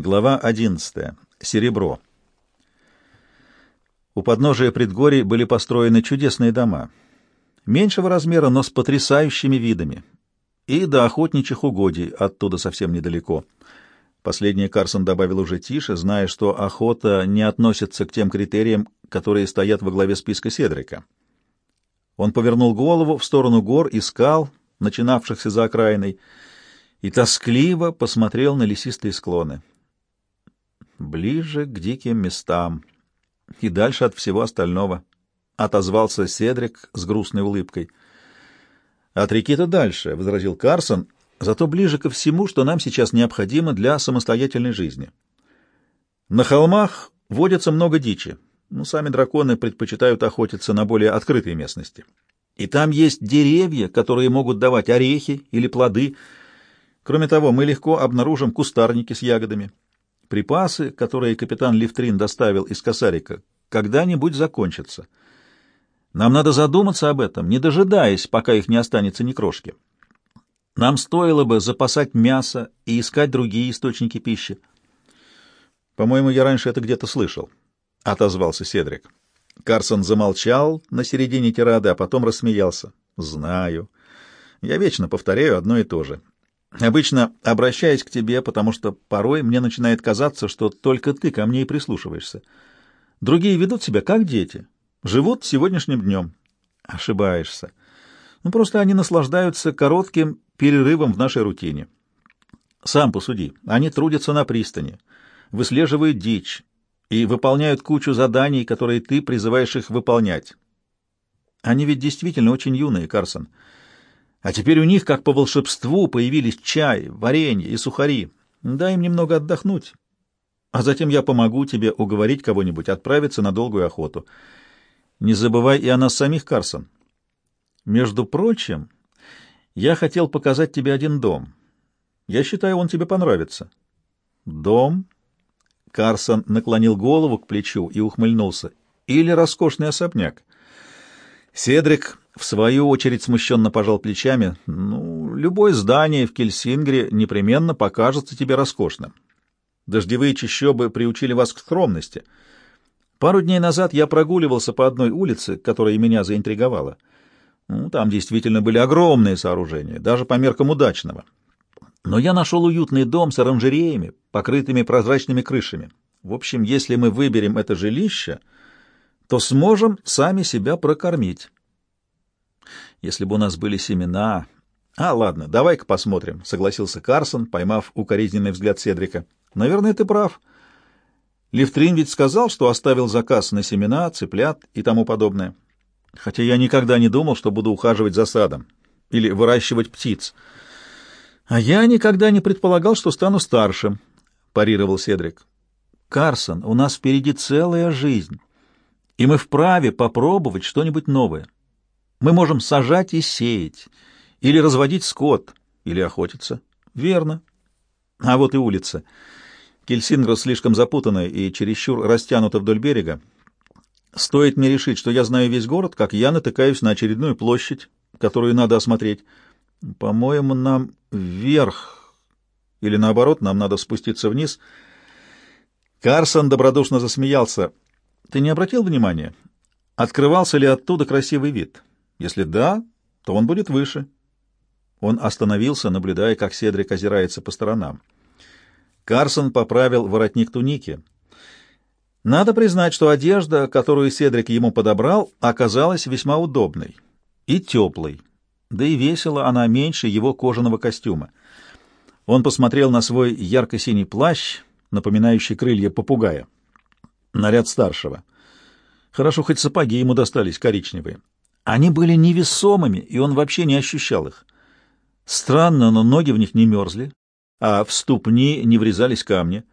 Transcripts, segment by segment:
Глава 11. Серебро. У подножия предгорий были построены чудесные дома. Меньшего размера, но с потрясающими видами. И до охотничьих угодий оттуда совсем недалеко. Последнее Карсон добавил уже тише, зная, что охота не относится к тем критериям, которые стоят во главе списка Седрика. Он повернул голову в сторону гор и скал, начинавшихся за окраиной, и тоскливо посмотрел на лесистые склоны. Ближе к диким местам и дальше от всего остального, — отозвался Седрик с грустной улыбкой. — От реки-то дальше, — возразил Карсон, — зато ближе ко всему, что нам сейчас необходимо для самостоятельной жизни. На холмах водится много дичи, но сами драконы предпочитают охотиться на более открытой местности. И там есть деревья, которые могут давать орехи или плоды. Кроме того, мы легко обнаружим кустарники с ягодами. Припасы, которые капитан Лифтрин доставил из Косарика, когда-нибудь закончатся. Нам надо задуматься об этом, не дожидаясь, пока их не останется ни крошки. Нам стоило бы запасать мясо и искать другие источники пищи. По-моему, я раньше это где-то слышал, — отозвался Седрик. Карсон замолчал на середине тирады, а потом рассмеялся. «Знаю. Я вечно повторяю одно и то же. Обычно обращаюсь к тебе, потому что порой мне начинает казаться, что только ты ко мне и прислушиваешься. Другие ведут себя как дети, живут сегодняшним днем. Ошибаешься. Ну, просто они наслаждаются коротким перерывом в нашей рутине. Сам посуди. Они трудятся на пристани, выслеживают дичь, и выполняют кучу заданий, которые ты призываешь их выполнять. Они ведь действительно очень юные, Карсон. А теперь у них, как по волшебству, появились чай, варенье и сухари. Дай им немного отдохнуть, а затем я помогу тебе уговорить кого-нибудь отправиться на долгую охоту. Не забывай и о нас самих, Карсон. Между прочим, я хотел показать тебе один дом. Я считаю, он тебе понравится. Дом Карсон наклонил голову к плечу и ухмыльнулся. «Или роскошный особняк?» Седрик, в свою очередь, смущенно пожал плечами. «Ну, любое здание в Кельсингре непременно покажется тебе роскошным. Дождевые чащобы приучили вас к скромности. Пару дней назад я прогуливался по одной улице, которая меня заинтриговала. Ну, там действительно были огромные сооружения, даже по меркам удачного. Но я нашел уютный дом с оранжереями, покрытыми прозрачными крышами. В общем, если мы выберем это жилище, то сможем сами себя прокормить. Если бы у нас были семена... А, ладно, давай-ка посмотрим, — согласился Карсон, поймав укоризненный взгляд Седрика. Наверное, ты прав. Лифтрин ведь сказал, что оставил заказ на семена, цыплят и тому подобное. Хотя я никогда не думал, что буду ухаживать за садом или выращивать птиц. «А я никогда не предполагал, что стану старшим», — парировал Седрик. «Карсон, у нас впереди целая жизнь, и мы вправе попробовать что-нибудь новое. Мы можем сажать и сеять, или разводить скот, или охотиться. Верно. А вот и улица. Кельсингра слишком запутанная и чересчур растянута вдоль берега. Стоит мне решить, что я знаю весь город, как я натыкаюсь на очередную площадь, которую надо осмотреть». По-моему, нам вверх, или наоборот, нам надо спуститься вниз. Карсон добродушно засмеялся. Ты не обратил внимания, открывался ли оттуда красивый вид? Если да, то он будет выше. Он остановился, наблюдая, как Седрик озирается по сторонам. Карсон поправил воротник туники. Надо признать, что одежда, которую Седрик ему подобрал, оказалась весьма удобной и теплой да и весила она меньше его кожаного костюма. Он посмотрел на свой ярко-синий плащ, напоминающий крылья попугая. Наряд старшего. Хорошо, хоть сапоги ему достались коричневые. Они были невесомыми, и он вообще не ощущал их. Странно, но ноги в них не мерзли, а в ступни не врезались камни.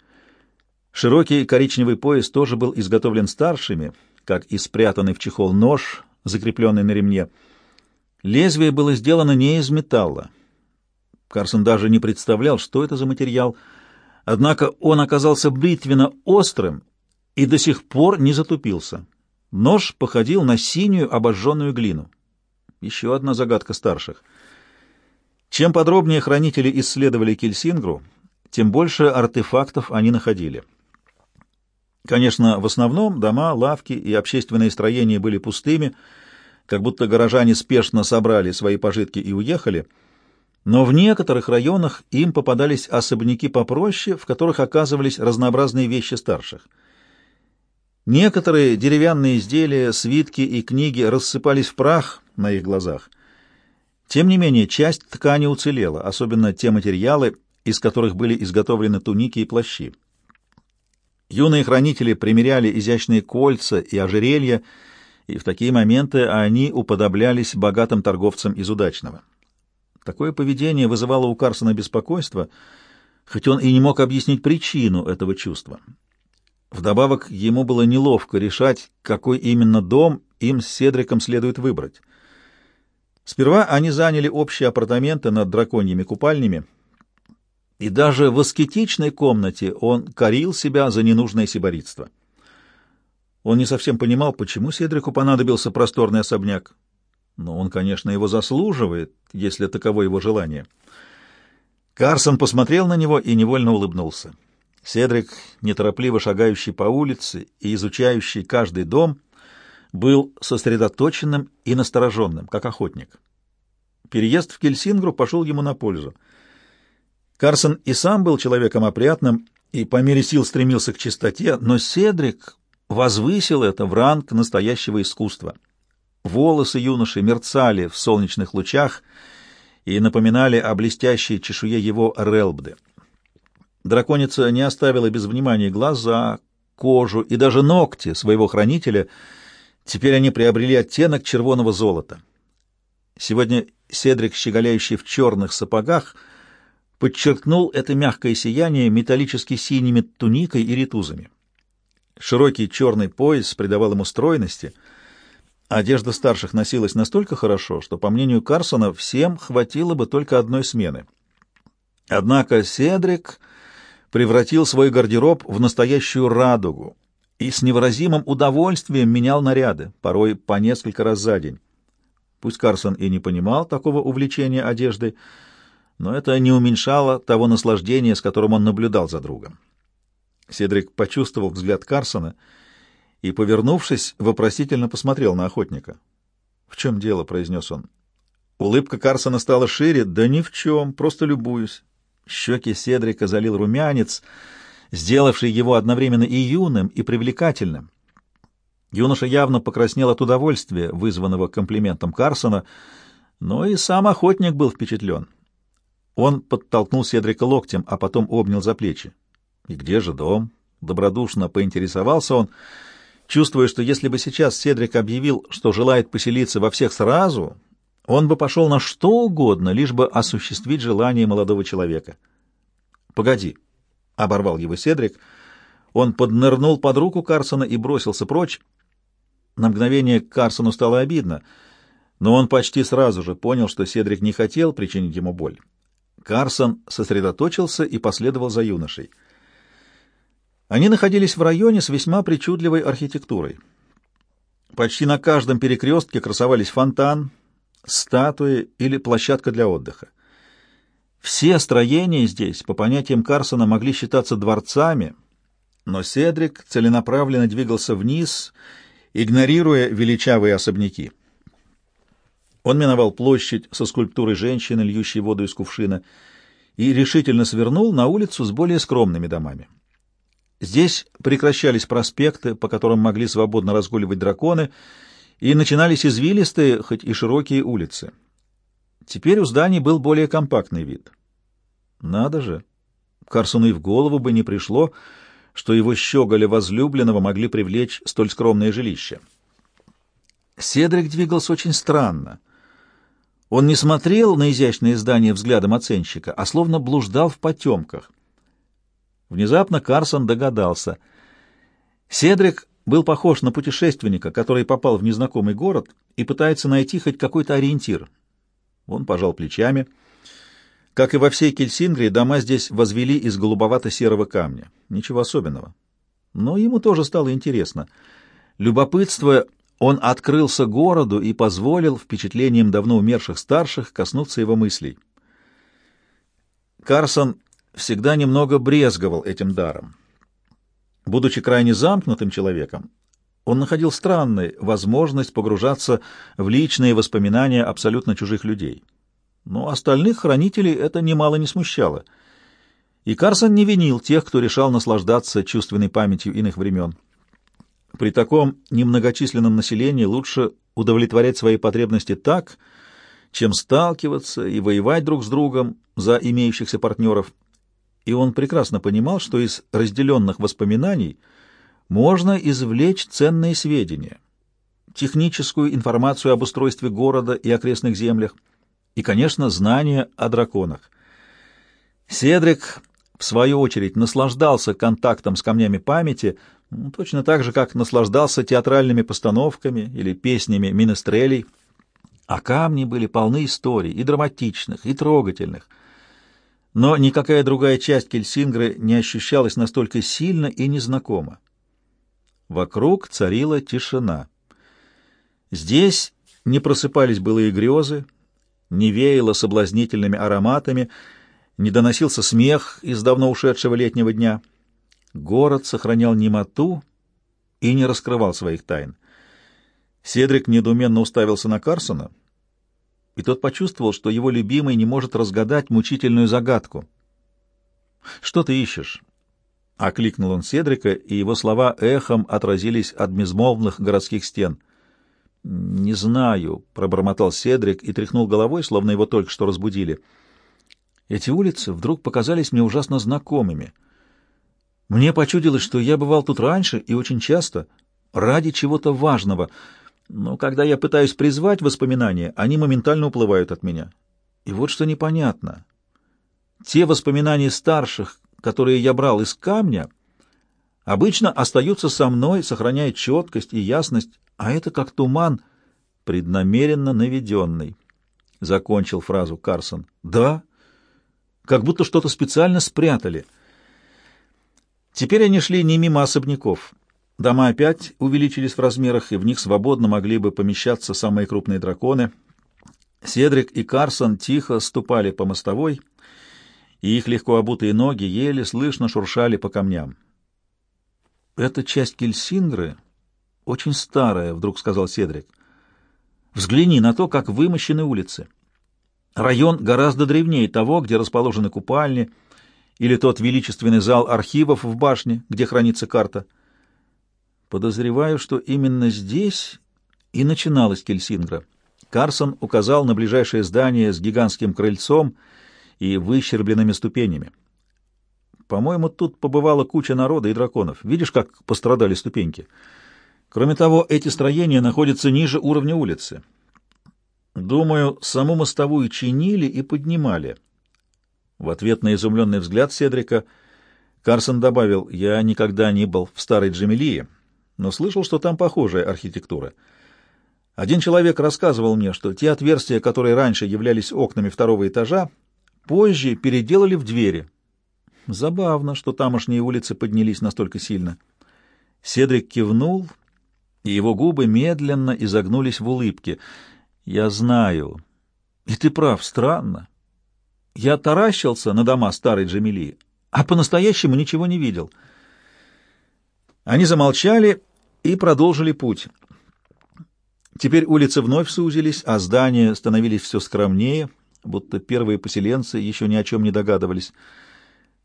Широкий коричневый пояс тоже был изготовлен старшими, как и спрятанный в чехол нож, закрепленный на ремне — Лезвие было сделано не из металла. Карсон даже не представлял, что это за материал, однако он оказался бритвенно острым и до сих пор не затупился. Нож походил на синюю обожженную глину. Еще одна загадка старших. Чем подробнее хранители исследовали Кельсингру, тем больше артефактов они находили. Конечно, в основном дома, лавки и общественные строения были пустыми, как будто горожане спешно собрали свои пожитки и уехали, но в некоторых районах им попадались особняки попроще, в которых оказывались разнообразные вещи старших. Некоторые деревянные изделия, свитки и книги рассыпались в прах на их глазах. Тем не менее, часть ткани уцелела, особенно те материалы, из которых были изготовлены туники и плащи. Юные хранители примеряли изящные кольца и ожерелья, и в такие моменты они уподоблялись богатым торговцам из удачного. Такое поведение вызывало у Карсона беспокойство, хоть он и не мог объяснить причину этого чувства. Вдобавок ему было неловко решать, какой именно дом им с Седриком следует выбрать. Сперва они заняли общие апартаменты над драконьими купальнями, и даже в аскетичной комнате он корил себя за ненужное сиборитство. Он не совсем понимал, почему Седрику понадобился просторный особняк. Но он, конечно, его заслуживает, если таково его желание. Карсон посмотрел на него и невольно улыбнулся. Седрик, неторопливо шагающий по улице и изучающий каждый дом, был сосредоточенным и настороженным, как охотник. Переезд в Кельсингру пошел ему на пользу. Карсон и сам был человеком опрятным и по мере сил стремился к чистоте, но Седрик возвысил это в ранг настоящего искусства. Волосы юноши мерцали в солнечных лучах и напоминали о блестящей чешуе его релбды. Драконица не оставила без внимания глаза, кожу и даже ногти своего хранителя. Теперь они приобрели оттенок червоного золота. Сегодня Седрик, щеголяющий в черных сапогах, подчеркнул это мягкое сияние металлически синими туникой и ритузами. Широкий черный пояс придавал ему стройности. Одежда старших носилась настолько хорошо, что, по мнению Карсона, всем хватило бы только одной смены. Однако Седрик превратил свой гардероб в настоящую радугу и с невыразимым удовольствием менял наряды, порой по несколько раз за день. Пусть Карсон и не понимал такого увлечения одеждой, но это не уменьшало того наслаждения, с которым он наблюдал за другом. Седрик почувствовал взгляд Карсона и, повернувшись, вопросительно посмотрел на охотника. — В чем дело? — произнес он. Улыбка Карсона стала шире. — Да ни в чем, просто любуюсь. Щеки Седрика залил румянец, сделавший его одновременно и юным, и привлекательным. Юноша явно покраснел от удовольствия, вызванного комплиментом Карсона, но и сам охотник был впечатлен. Он подтолкнул Седрика локтем, а потом обнял за плечи. «И где же дом?» — добродушно поинтересовался он, чувствуя, что если бы сейчас Седрик объявил, что желает поселиться во всех сразу, он бы пошел на что угодно, лишь бы осуществить желание молодого человека. «Погоди», — оборвал его Седрик. Он поднырнул под руку Карсона и бросился прочь. На мгновение Карсону стало обидно, но он почти сразу же понял, что Седрик не хотел причинить ему боль. Карсон сосредоточился и последовал за юношей. Они находились в районе с весьма причудливой архитектурой. Почти на каждом перекрестке красовались фонтан, статуи или площадка для отдыха. Все строения здесь, по понятиям Карсона, могли считаться дворцами, но Седрик целенаправленно двигался вниз, игнорируя величавые особняки. Он миновал площадь со скульптурой женщины, льющей воду из кувшина, и решительно свернул на улицу с более скромными домами. Здесь прекращались проспекты, по которым могли свободно разгуливать драконы, и начинались извилистые, хоть и широкие улицы. Теперь у зданий был более компактный вид. Надо же! Карсону и в голову бы не пришло, что его щеголя возлюбленного могли привлечь столь скромное жилище. Седрик двигался очень странно. Он не смотрел на изящные здания взглядом оценщика, а словно блуждал в потемках. Внезапно Карсон догадался. Седрик был похож на путешественника, который попал в незнакомый город и пытается найти хоть какой-то ориентир. Он пожал плечами. Как и во всей Кельсингре, дома здесь возвели из голубовато-серого камня. Ничего особенного. Но ему тоже стало интересно. Любопытство он открылся городу и позволил впечатлениям давно умерших старших коснуться его мыслей. Карсон всегда немного брезговал этим даром. Будучи крайне замкнутым человеком, он находил странной возможность погружаться в личные воспоминания абсолютно чужих людей. Но остальных хранителей это немало не смущало. И Карсон не винил тех, кто решал наслаждаться чувственной памятью иных времен. При таком немногочисленном населении лучше удовлетворять свои потребности так, чем сталкиваться и воевать друг с другом за имеющихся партнеров. И он прекрасно понимал, что из разделенных воспоминаний можно извлечь ценные сведения, техническую информацию об устройстве города и окрестных землях, и, конечно, знания о драконах. Седрик, в свою очередь, наслаждался контактом с камнями памяти, ну, точно так же, как наслаждался театральными постановками или песнями минестрелей, а камни были полны историй, и драматичных, и трогательных. Но никакая другая часть Кельсингры не ощущалась настолько сильно и незнакомо. Вокруг царила тишина. Здесь не просыпались былые грезы, не веяло соблазнительными ароматами, не доносился смех из давно ушедшего летнего дня. Город сохранял немоту и не раскрывал своих тайн. Седрик недоуменно уставился на Карсона, и тот почувствовал, что его любимый не может разгадать мучительную загадку. «Что ты ищешь?» — окликнул он Седрика, и его слова эхом отразились от безмолвных городских стен. «Не знаю», — пробормотал Седрик и тряхнул головой, словно его только что разбудили. «Эти улицы вдруг показались мне ужасно знакомыми. Мне почудилось, что я бывал тут раньше и очень часто, ради чего-то важного, но когда я пытаюсь призвать воспоминания, они моментально уплывают от меня. И вот что непонятно. Те воспоминания старших, которые я брал из камня, обычно остаются со мной, сохраняя четкость и ясность, а это как туман, преднамеренно наведенный. Закончил фразу Карсон. Да, как будто что-то специально спрятали. Теперь они шли не мимо особняков. Дома опять увеличились в размерах, и в них свободно могли бы помещаться самые крупные драконы. Седрик и Карсон тихо ступали по мостовой, и их легко обутые ноги еле слышно шуршали по камням. «Эта часть Кельсингры очень старая», — вдруг сказал Седрик. «Взгляни на то, как вымощены улицы. Район гораздо древнее того, где расположены купальни, или тот величественный зал архивов в башне, где хранится карта». Подозреваю, что именно здесь и начиналась Кельсингра. Карсон указал на ближайшее здание с гигантским крыльцом и выщербленными ступенями. По-моему, тут побывала куча народа и драконов. Видишь, как пострадали ступеньки? Кроме того, эти строения находятся ниже уровня улицы. Думаю, саму мостовую чинили и поднимали. В ответ на изумленный взгляд Седрика Карсон добавил, «Я никогда не был в старой Джамилии, но слышал, что там похожая архитектура. Один человек рассказывал мне, что те отверстия, которые раньше являлись окнами второго этажа, позже переделали в двери. Забавно, что тамошние улицы поднялись настолько сильно. Седрик кивнул, и его губы медленно изогнулись в улыбке. «Я знаю. И ты прав, странно. Я таращился на дома старой Джамилии, а по-настоящему ничего не видел». Они замолчали и продолжили путь. Теперь улицы вновь сузились, а здания становились все скромнее, будто первые поселенцы еще ни о чем не догадывались.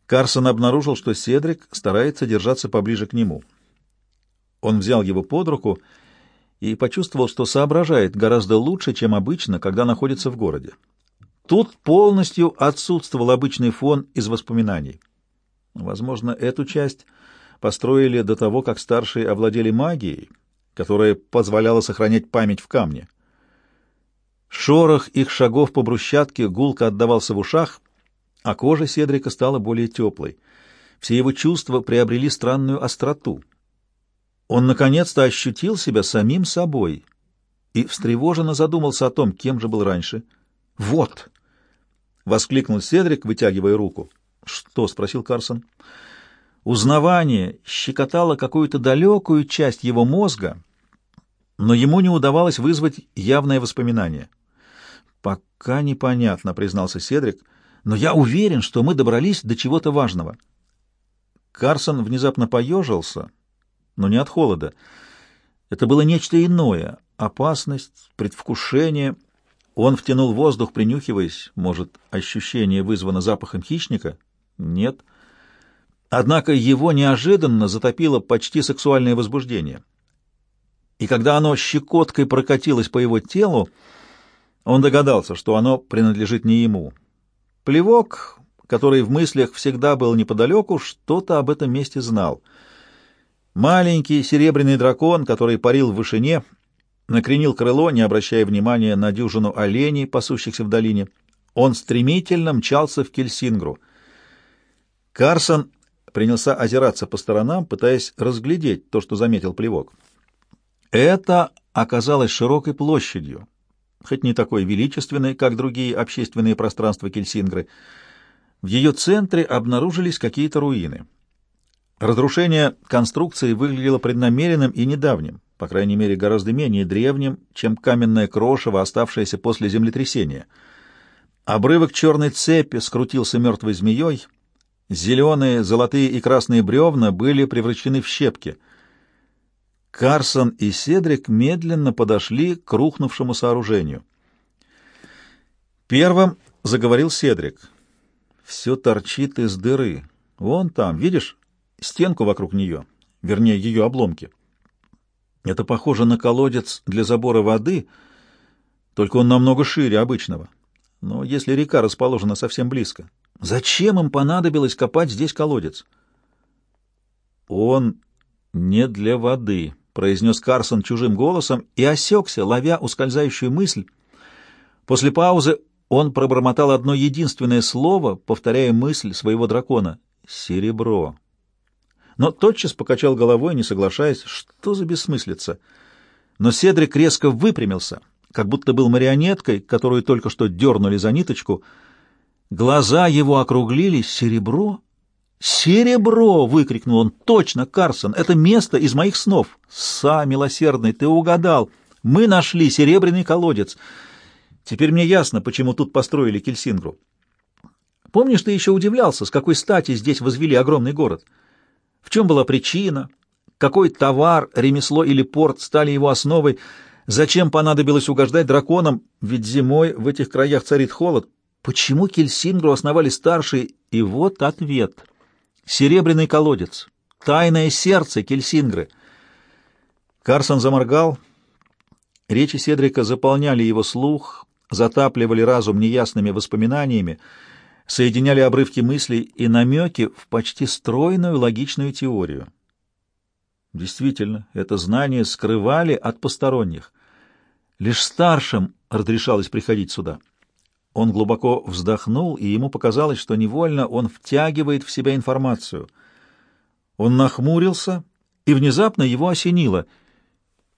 Карсон обнаружил, что Седрик старается держаться поближе к нему. Он взял его под руку и почувствовал, что соображает гораздо лучше, чем обычно, когда находится в городе. Тут полностью отсутствовал обычный фон из воспоминаний. Возможно, эту часть построили до того, как старшие овладели магией, которая позволяла сохранять память в камне. Шорох их шагов по брусчатке гулко отдавался в ушах, а кожа Седрика стала более теплой. Все его чувства приобрели странную остроту. Он наконец-то ощутил себя самим собой и встревоженно задумался о том, кем же был раньше. «Вот!» — воскликнул Седрик, вытягивая руку. «Что?» — спросил Карсон. Узнавание щекотало какую-то далекую часть его мозга, но ему не удавалось вызвать явное воспоминание. «Пока непонятно», — признался Седрик. но я уверен, что мы добрались до чего-то важного. Карсон внезапно поежился, но не от холода. Это было нечто иное — опасность, предвкушение. Он втянул воздух, принюхиваясь. Может, ощущение вызвано запахом хищника? Нет. Однако его неожиданно затопило почти сексуальное возбуждение. И когда оно щекоткой прокатилось по его телу, он догадался, что оно принадлежит не ему. Плевок, который в мыслях всегда был неподалеку, что-то об этом месте знал. Маленький серебряный дракон, который парил в вышине, накренил крыло, не обращая внимания на дюжину оленей, пасущихся в долине. Он стремительно мчался в Кельсингру. Карсон принялся озираться по сторонам, пытаясь разглядеть то, что заметил плевок. Это оказалось широкой площадью, хоть не такой величественной, как другие общественные пространства Кельсингры. В ее центре обнаружились какие-то руины. Разрушение конструкции выглядело преднамеренным и недавним, по крайней мере, гораздо менее древним, чем каменное крошево, оставшееся после землетрясения. Обрывок черной цепи скрутился мертвой змеей, зеленые, золотые и красные бревна были превращены в щепки — Карсон и Седрик медленно подошли к рухнувшему сооружению. Первым заговорил Седрик. «Все торчит из дыры. Вон там, видишь, стенку вокруг нее, вернее, ее обломки. Это похоже на колодец для забора воды, только он намного шире обычного. Но если река расположена совсем близко, зачем им понадобилось копать здесь колодец?» «Он не для воды», — произнес Карсон чужим голосом и осекся, ловя ускользающую мысль. После паузы он пробормотал одно единственное слово, повторяя мысль своего дракона — «серебро». Но тотчас покачал головой, не соглашаясь, что за бессмыслица. Но Седрик резко выпрямился, как будто был марионеткой, которую только что дернули за ниточку. Глаза его округлились. «Серебро? «Серебро!» — выкрикнул он. «Точно, Карсон! Это место из моих снов!» «Са, милосердный, ты угадал! Мы нашли серебряный колодец! Теперь мне ясно, почему тут построили Кельсингру. Помнишь, ты еще удивлялся, с какой стати здесь возвели огромный город? В чем была причина? Какой товар, ремесло или порт стали его основой? Зачем понадобилось угождать драконам? Ведь зимой в этих краях царит холод. Почему Кельсингру основали старшие? И вот ответ — Серебряный колодец. Тайное сердце Кельсингры. Карсон заморгал. Речи Седрика заполняли его слух, затапливали разум неясными воспоминаниями, соединяли обрывки мыслей и намеки в почти стройную логичную теорию. Действительно, это знание скрывали от посторонних. Лишь старшим разрешалось приходить сюда. Он глубоко вздохнул, и ему показалось, что невольно он втягивает в себя информацию. Он нахмурился, и внезапно его осенило.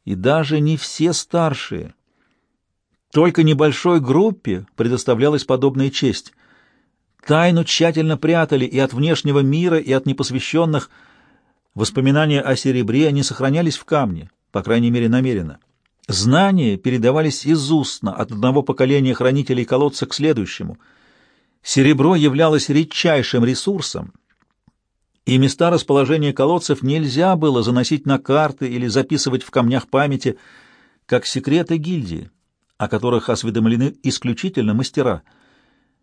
И даже не все старшие. Только небольшой группе предоставлялась подобная честь. Тайну тщательно прятали и от внешнего мира, и от непосвященных. Воспоминания о серебре не сохранялись в камне, по крайней мере, намеренно. Знания передавались из устно от одного поколения хранителей колодца к следующему. Серебро являлось редчайшим ресурсом, и места расположения колодцев нельзя было заносить на карты или записывать в камнях памяти, как секреты гильдии, о которых осведомлены исключительно мастера.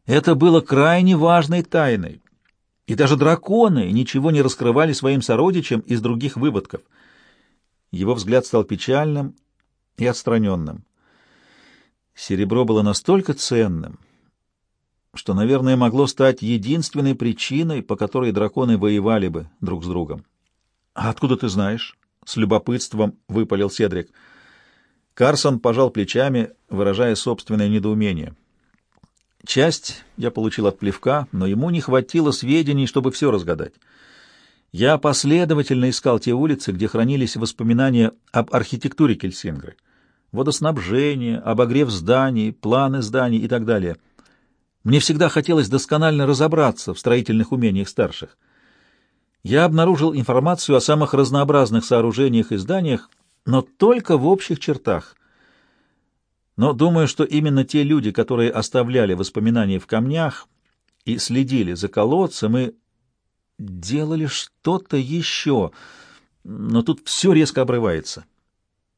Это было крайне важной тайной, и даже драконы ничего не раскрывали своим сородичам из других выводков. Его взгляд стал печальным, и отстраненным. Серебро было настолько ценным, что, наверное, могло стать единственной причиной, по которой драконы воевали бы друг с другом. «А откуда ты знаешь?» — с любопытством выпалил Седрик. Карсон пожал плечами, выражая собственное недоумение. Часть я получил от плевка, но ему не хватило сведений, чтобы все разгадать. Я последовательно искал те улицы, где хранились воспоминания об архитектуре Кельсингры, водоснабжение, обогрев зданий, планы зданий и так далее. Мне всегда хотелось досконально разобраться в строительных умениях старших. Я обнаружил информацию о самых разнообразных сооружениях и зданиях, но только в общих чертах. Но думаю, что именно те люди, которые оставляли воспоминания в камнях и следили за колодцем и делали что-то еще, но тут все резко обрывается.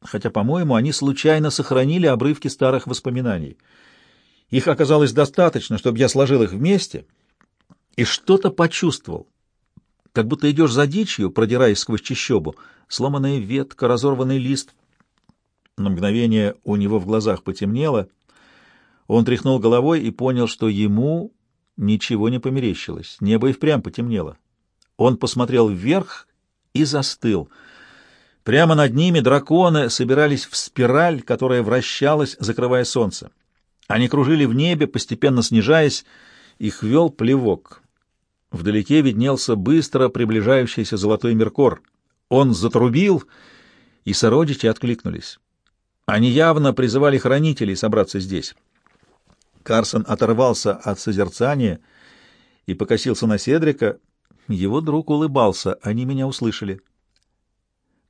Хотя, по-моему, они случайно сохранили обрывки старых воспоминаний. Их оказалось достаточно, чтобы я сложил их вместе и что-то почувствовал. Как будто идешь за дичью, продираясь сквозь чащобу, сломанная ветка, разорванный лист. На мгновение у него в глазах потемнело. Он тряхнул головой и понял, что ему ничего не померещилось. Небо и впрямь потемнело. Он посмотрел вверх и застыл. Прямо над ними драконы собирались в спираль, которая вращалась, закрывая солнце. Они кружили в небе, постепенно снижаясь, их вел плевок. Вдалеке виднелся быстро приближающийся золотой меркор. Он затрубил, и сородичи откликнулись. Они явно призывали хранителей собраться здесь. Карсон оторвался от созерцания и покосился на Седрика. Его друг улыбался, они меня услышали.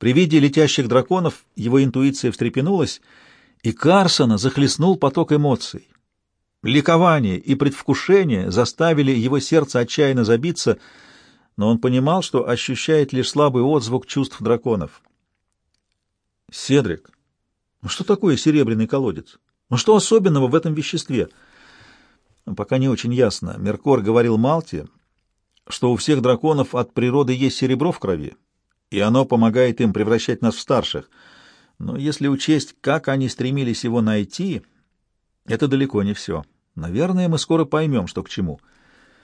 При виде летящих драконов его интуиция встрепенулась, и Карсона захлестнул поток эмоций. Ликование и предвкушение заставили его сердце отчаянно забиться, но он понимал, что ощущает лишь слабый отзвук чувств драконов. «Седрик, ну что такое серебряный колодец? Ну что особенного в этом веществе?» Пока не очень ясно. Меркор говорил Малте, что у всех драконов от природы есть серебро в крови, и оно помогает им превращать нас в старших. Но если учесть, как они стремились его найти, это далеко не все. Наверное, мы скоро поймем, что к чему. —